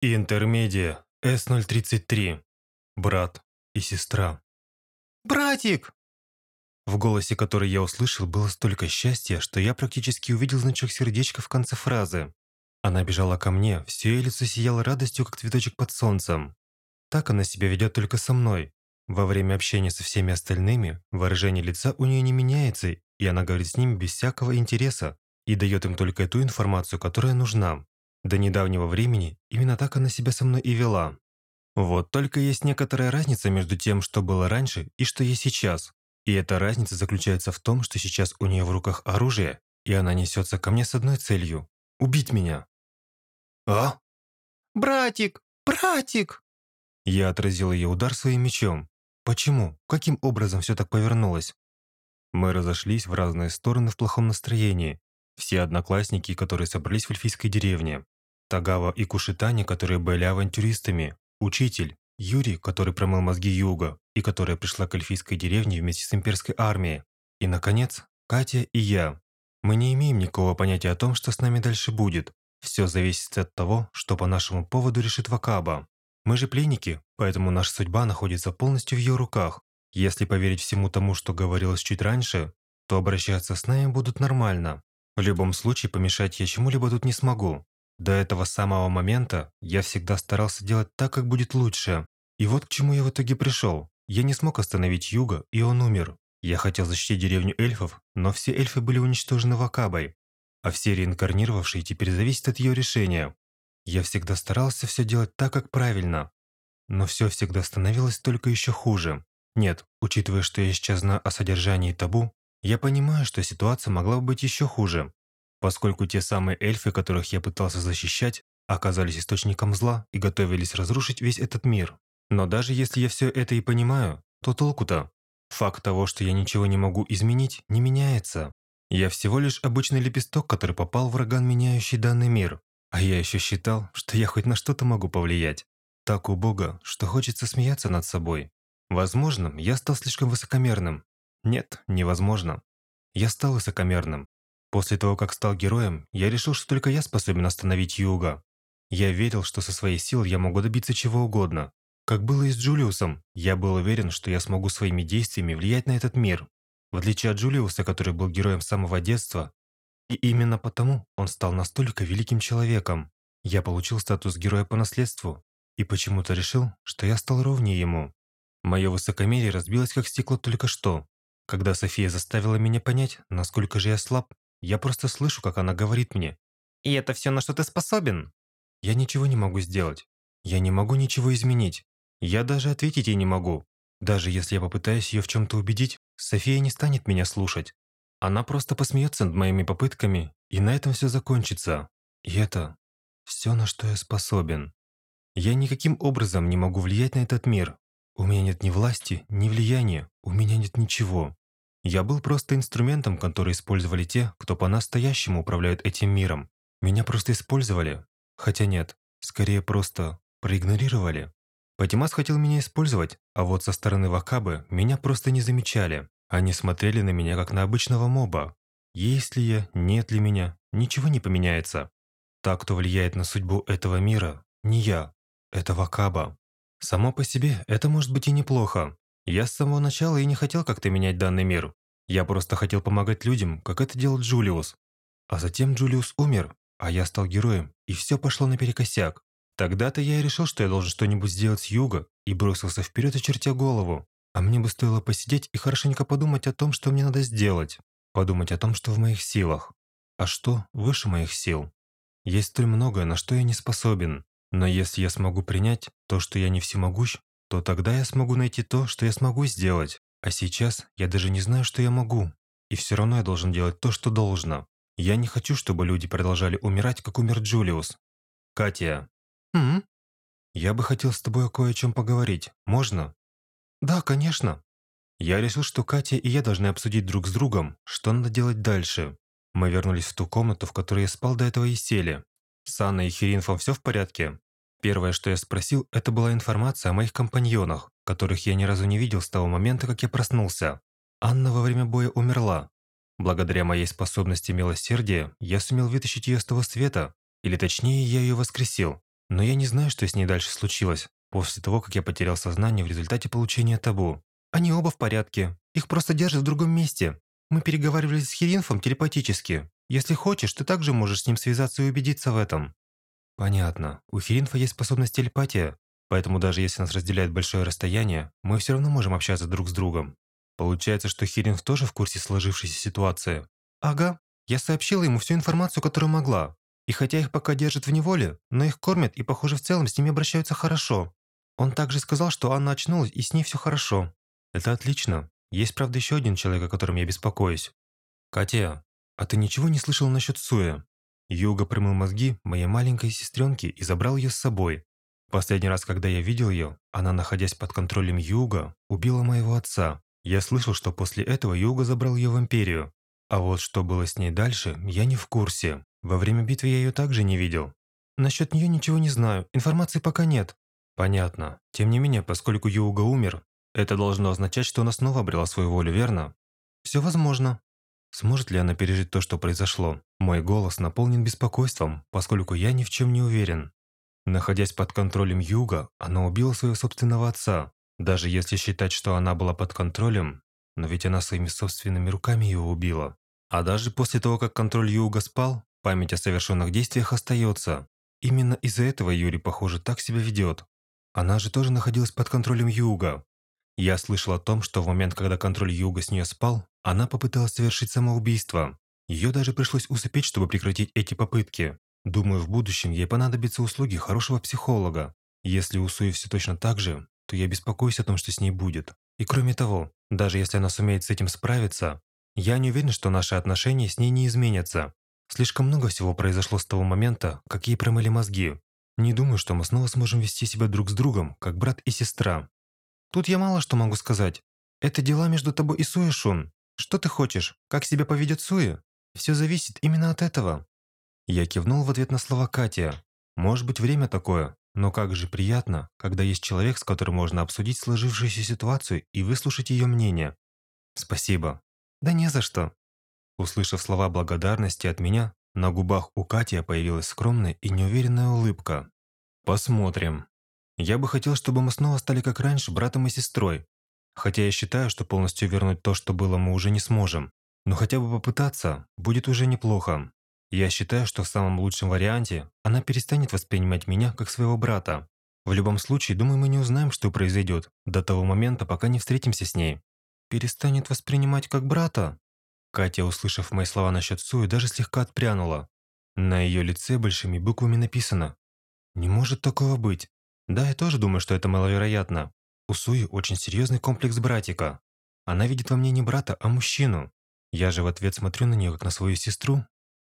Интермедия С-033. Брат и сестра. «Братик!» В голосе, который я услышал, было столько счастья, что я практически увидел значок сердечка в конце фразы. Она бежала ко мне, все ее лицо сияло радостью, как цветочек под солнцем. Так она себя ведет только со мной. Во время общения со всеми остальными выражение лица у нее не меняется, и она говорит с ними без всякого интереса и дает им только ту информацию, которая нужна. До недавнего времени именно так она себя со мной и вела. Вот только есть некоторая разница между тем, что было раньше и что есть сейчас. И эта разница заключается в том, что сейчас у нее в руках оружие, и она несется ко мне с одной целью – убить меня. «А?» «Братик! Братик!» Я отразил ее удар своим мечом. Почему? Каким образом все так повернулось? Мы разошлись в разные стороны в плохом настроении. Все одноклассники, которые собрались в эльфийской деревне. Тагава и Кушитани, которые были авантюристами. Учитель, Юрий, который промыл мозги Юга, и которая пришла к эльфийской деревне вместе с имперской армией. И, наконец, Катя и я. Мы не имеем никакого понятия о том, что с нами дальше будет. Все зависит от того, что по нашему поводу решит Вакаба. Мы же пленники, поэтому наша судьба находится полностью в ее руках. Если поверить всему тому, что говорилось чуть раньше, то обращаться с нами будут нормально. В любом случае помешать я чему-либо тут не смогу. До этого самого момента я всегда старался делать так, как будет лучше. И вот к чему я в итоге пришел. Я не смог остановить Юга, и он умер. Я хотел защитить деревню эльфов, но все эльфы были уничтожены Вакабой. А все реинкарнировавшие теперь зависят от ее решения. Я всегда старался все делать так, как правильно. Но все всегда становилось только еще хуже. Нет, учитывая, что я сейчас знаю о содержании табу, я понимаю, что ситуация могла бы быть еще хуже поскольку те самые эльфы, которых я пытался защищать, оказались источником зла и готовились разрушить весь этот мир. Но даже если я все это и понимаю, то толку-то? Факт того, что я ничего не могу изменить, не меняется. Я всего лишь обычный лепесток, который попал в ураган, меняющий данный мир. А я еще считал, что я хоть на что-то могу повлиять. Так убого, что хочется смеяться над собой. Возможно, я стал слишком высокомерным. Нет, невозможно. Я стал высокомерным, После того, как стал героем, я решил, что только я способен остановить Юга. Я верил, что со своей силой я могу добиться чего угодно. Как было и с Джулиусом, я был уверен, что я смогу своими действиями влиять на этот мир. В отличие от Джулиуса, который был героем с самого детства, и именно потому он стал настолько великим человеком. Я получил статус героя по наследству и почему-то решил, что я стал ровнее ему. Мое высокомерие разбилось как стекло только что, когда София заставила меня понять, насколько же я слаб я просто слышу, как она говорит мне. «И это все, на что ты способен?» Я ничего не могу сделать. Я не могу ничего изменить. Я даже ответить ей не могу. Даже если я попытаюсь ее в чем-то убедить, София не станет меня слушать. Она просто посмеется над моими попытками, и на этом все закончится. И это все, на что я способен. Я никаким образом не могу влиять на этот мир. У меня нет ни власти, ни влияния, у меня нет ничего. Я был просто инструментом, который использовали те, кто по-настоящему управляет этим миром. Меня просто использовали. Хотя нет, скорее просто проигнорировали. Патимас хотел меня использовать, а вот со стороны Вакабы меня просто не замечали. Они смотрели на меня как на обычного моба. Есть ли я, нет ли меня, ничего не поменяется. Так, кто влияет на судьбу этого мира, не я, это Вакаба. Само по себе это может быть и неплохо, я с самого начала и не хотел как-то менять данный мир. Я просто хотел помогать людям, как это делал Джулиус. А затем Джулиус умер, а я стал героем, и все пошло наперекосяк. Тогда-то я и решил, что я должен что-нибудь сделать с юга, и бросился вперед, очертя голову. А мне бы стоило посидеть и хорошенько подумать о том, что мне надо сделать. Подумать о том, что в моих силах. А что выше моих сил? Есть столь многое, на что я не способен. Но если я смогу принять то, что я не всемогущ, то тогда я смогу найти то, что я смогу сделать. А сейчас я даже не знаю, что я могу. И все равно я должен делать то, что должно. Я не хочу, чтобы люди продолжали умирать, как умер Джулиус. Катя. М? Я бы хотел с тобой кое о чем поговорить. Можно? Да, конечно. Я решил, что Катя и я должны обсудить друг с другом, что надо делать дальше. Мы вернулись в ту комнату, в которой я спал до этого и сели. С Анной и Хиринфом все в порядке? Первое, что я спросил, это была информация о моих компаньонах, которых я ни разу не видел с того момента, как я проснулся. Анна во время боя умерла. Благодаря моей способности милосердия, я сумел вытащить ее с того света, или точнее, я ее воскресил. Но я не знаю, что с ней дальше случилось, после того, как я потерял сознание в результате получения табу. Они оба в порядке. Их просто держат в другом месте. Мы переговаривались с Херинфом телепатически. Если хочешь, ты также можешь с ним связаться и убедиться в этом. Понятно. У Херинфа есть способность телепатия, поэтому даже если нас разделяет большое расстояние, мы все равно можем общаться друг с другом. Получается, что Хиринф тоже в курсе сложившейся ситуации? Ага. Я сообщила ему всю информацию, которую могла. И хотя их пока держат в неволе, но их кормят и, похоже, в целом с ними обращаются хорошо. Он также сказал, что Анна очнулась и с ней все хорошо. Это отлично. Есть, правда, еще один человек, о котором я беспокоюсь. Катя, а ты ничего не слышал насчет Суя? Юга промыл мозги моей маленькой сестренке и забрал ее с собой. Последний раз, когда я видел ее, она, находясь под контролем Юга, убила моего отца. Я слышал, что после этого Юга забрал ее в Империю. А вот что было с ней дальше, я не в курсе. Во время битвы я ее также не видел. Насчет нее ничего не знаю, информации пока нет. Понятно. Тем не менее, поскольку Юга умер, это должно означать, что она снова обрела свою волю, верно? Все возможно. Сможет ли она пережить то, что произошло? Мой голос наполнен беспокойством, поскольку я ни в чем не уверен. Находясь под контролем Юга, она убила своего собственного отца. Даже если считать, что она была под контролем, но ведь она своими собственными руками его убила. А даже после того, как контроль Юга спал, память о совершенных действиях остается. Именно из-за этого Юрий, похоже, так себя ведет. Она же тоже находилась под контролем Юга. Я слышал о том, что в момент, когда контроль Юга с нее спал, она попыталась совершить самоубийство. Ее даже пришлось усыпить, чтобы прекратить эти попытки. Думаю, в будущем ей понадобятся услуги хорошего психолога. Если у Суи все точно так же, то я беспокоюсь о том, что с ней будет. И кроме того, даже если она сумеет с этим справиться, я не уверен, что наши отношения с ней не изменятся. Слишком много всего произошло с того момента, как ей промыли мозги. Не думаю, что мы снова сможем вести себя друг с другом, как брат и сестра. Тут я мало что могу сказать. Это дела между тобой и Суи, Шун. Что ты хочешь? Как себя поведет Суи? Все зависит именно от этого. Я кивнул в ответ на слова Катя. Может быть, время такое, но как же приятно, когда есть человек, с которым можно обсудить сложившуюся ситуацию и выслушать ее мнение. Спасибо. Да не за что. Услышав слова благодарности от меня, на губах у Кати появилась скромная и неуверенная улыбка. Посмотрим. Я бы хотел, чтобы мы снова стали как раньше, братом и сестрой. Хотя я считаю, что полностью вернуть то, что было, мы уже не сможем. Но хотя бы попытаться будет уже неплохо. Я считаю, что в самом лучшем варианте она перестанет воспринимать меня как своего брата. В любом случае, думаю, мы не узнаем, что произойдет до того момента, пока не встретимся с ней. Перестанет воспринимать как брата? Катя, услышав мои слова насчет Суи, даже слегка отпрянула. На ее лице большими буквами написано «Не может такого быть». Да, я тоже думаю, что это маловероятно. У Суи очень серьезный комплекс братика. Она видит во мне не брата, а мужчину. Я же в ответ смотрю на нее как на свою сестру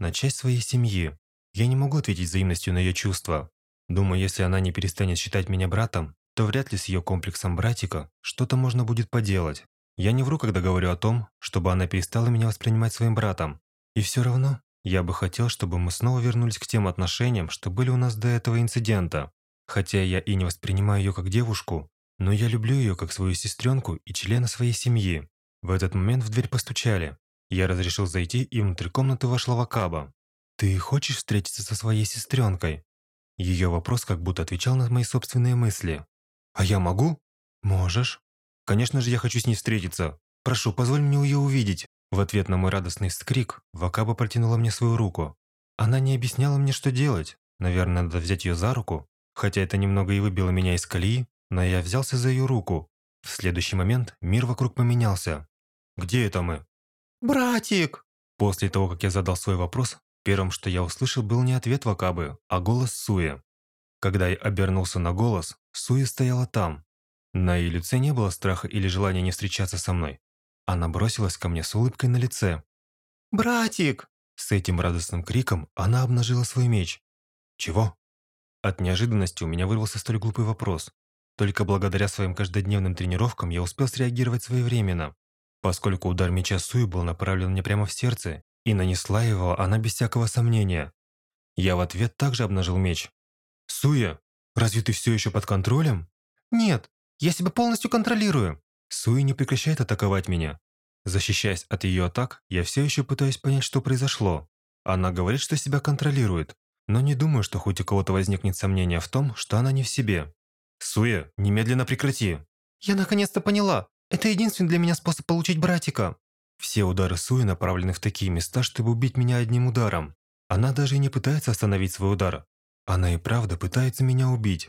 на часть своей семьи. Я не могу ответить взаимностью на ее чувства. Думаю, если она не перестанет считать меня братом, то вряд ли с ее комплексом братика что-то можно будет поделать. Я не вру, когда говорю о том, чтобы она перестала меня воспринимать своим братом. И все равно, я бы хотел, чтобы мы снова вернулись к тем отношениям, что были у нас до этого инцидента. Хотя я и не воспринимаю ее как девушку, но я люблю ее как свою сестренку и члена своей семьи. В этот момент в дверь постучали. Я разрешил зайти, и внутрь комнаты вошла Вакаба. «Ты хочешь встретиться со своей сестренкой?» Ее вопрос как будто отвечал на мои собственные мысли. «А я могу?» «Можешь». «Конечно же, я хочу с ней встретиться. Прошу, позволь мне ее увидеть». В ответ на мой радостный вскрик, Вакаба протянула мне свою руку. Она не объясняла мне, что делать. Наверное, надо взять ее за руку. Хотя это немного и выбило меня из колеи, но я взялся за ее руку. В следующий момент мир вокруг поменялся. «Где это мы?» «Братик!» После того, как я задал свой вопрос, первым, что я услышал, был не ответ Вакабы, а голос Суи. Когда я обернулся на голос, Суи стояла там. На ее лице не было страха или желания не встречаться со мной. Она бросилась ко мне с улыбкой на лице. «Братик!» С этим радостным криком она обнажила свой меч. «Чего?» От неожиданности у меня вырвался столь глупый вопрос. Только благодаря своим каждодневным тренировкам я успел среагировать своевременно поскольку удар меча Суи был направлен мне прямо в сердце, и нанесла его она без всякого сомнения. Я в ответ также обнажил меч. «Суя, разве ты все еще под контролем?» «Нет, я себя полностью контролирую». Суи не прекращает атаковать меня. Защищаясь от ее атак, я все еще пытаюсь понять, что произошло. Она говорит, что себя контролирует, Но не думаю, что хоть у кого-то возникнет сомнение в том, что она не в себе. Суя, немедленно прекрати. Я наконец-то поняла. Это единственный для меня способ получить братика. Все удары Суи направлены в такие места, чтобы убить меня одним ударом. Она даже и не пытается остановить свой удар. Она и правда пытается меня убить.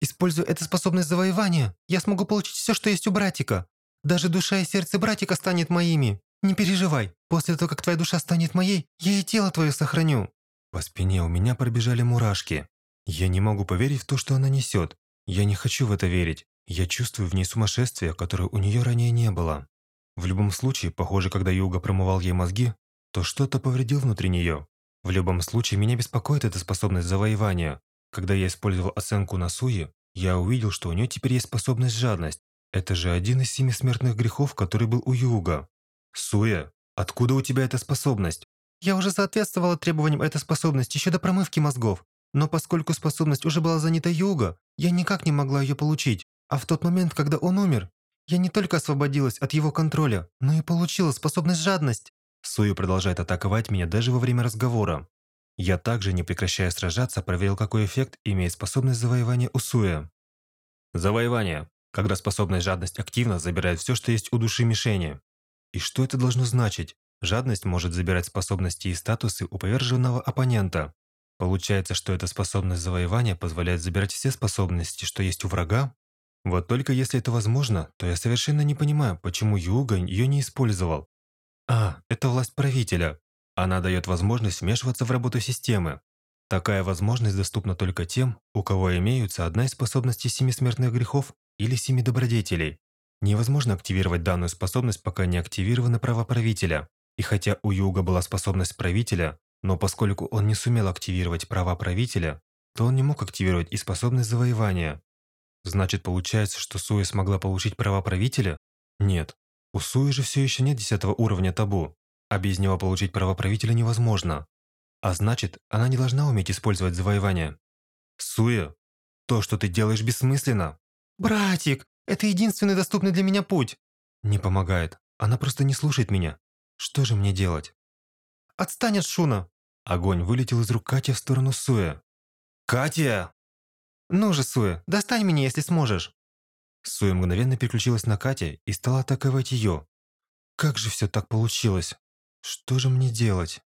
Используя эту способность завоевания, я смогу получить все, что есть у братика. Даже душа и сердце братика станет моими. Не переживай, после того, как твоя душа станет моей, я и тело твое сохраню. По спине у меня пробежали мурашки. Я не могу поверить в то, что она несет. Я не хочу в это верить. Я чувствую в ней сумасшествие, которое у нее ранее не было. В любом случае, похоже, когда Юга промывал ей мозги, то что-то повредил внутри нее. В любом случае, меня беспокоит эта способность завоевания. Когда я использовал оценку на Суи, я увидел, что у нее теперь есть способность жадность. Это же один из семи смертных грехов, который был у Юга. Суя, откуда у тебя эта способность? Я уже соответствовала требованиям этой способности еще до промывки мозгов. Но поскольку способность уже была занята Юга, я никак не могла ее получить. А в тот момент, когда он умер, я не только освободилась от его контроля, но и получила способность жадность. Сую продолжает атаковать меня даже во время разговора. Я также, не прекращая сражаться, проверил, какой эффект имеет способность завоевания у Суя. Завоевание. Когда способность жадность активно забирает все, что есть у души мишени. И что это должно значить? Жадность может забирать способности и статусы у поверженного оппонента. Получается, что эта способность завоевания позволяет забирать все способности, что есть у врага? Вот только если это возможно, то я совершенно не понимаю, почему Юга ее не использовал. А, это власть правителя. Она дает возможность вмешиваться в работу системы. Такая возможность доступна только тем, у кого имеются одна из способностей семи смертных грехов или семи добродетелей. Невозможно активировать данную способность, пока не активированы права правителя. И хотя у Юга была способность правителя, но поскольку он не сумел активировать права правителя, то он не мог активировать и способность завоевания. Значит, получается, что Суи смогла получить права правителя? Нет. У Суи же все еще нет десятого уровня табу, а без него получить права правителя невозможно. А значит, она не должна уметь использовать завоевание. Суя, то, что ты делаешь, бессмысленно. «Братик, это единственный доступный для меня путь!» Не помогает. Она просто не слушает меня. Что же мне делать? «Отстань от Шуна!» Огонь вылетел из рук Кати в сторону Суя. «Катя!» «Ну же, Суя, достань меня, если сможешь!» Суя мгновенно переключилась на Кате и стала атаковать ее. Как же все так получилось? Что же мне делать?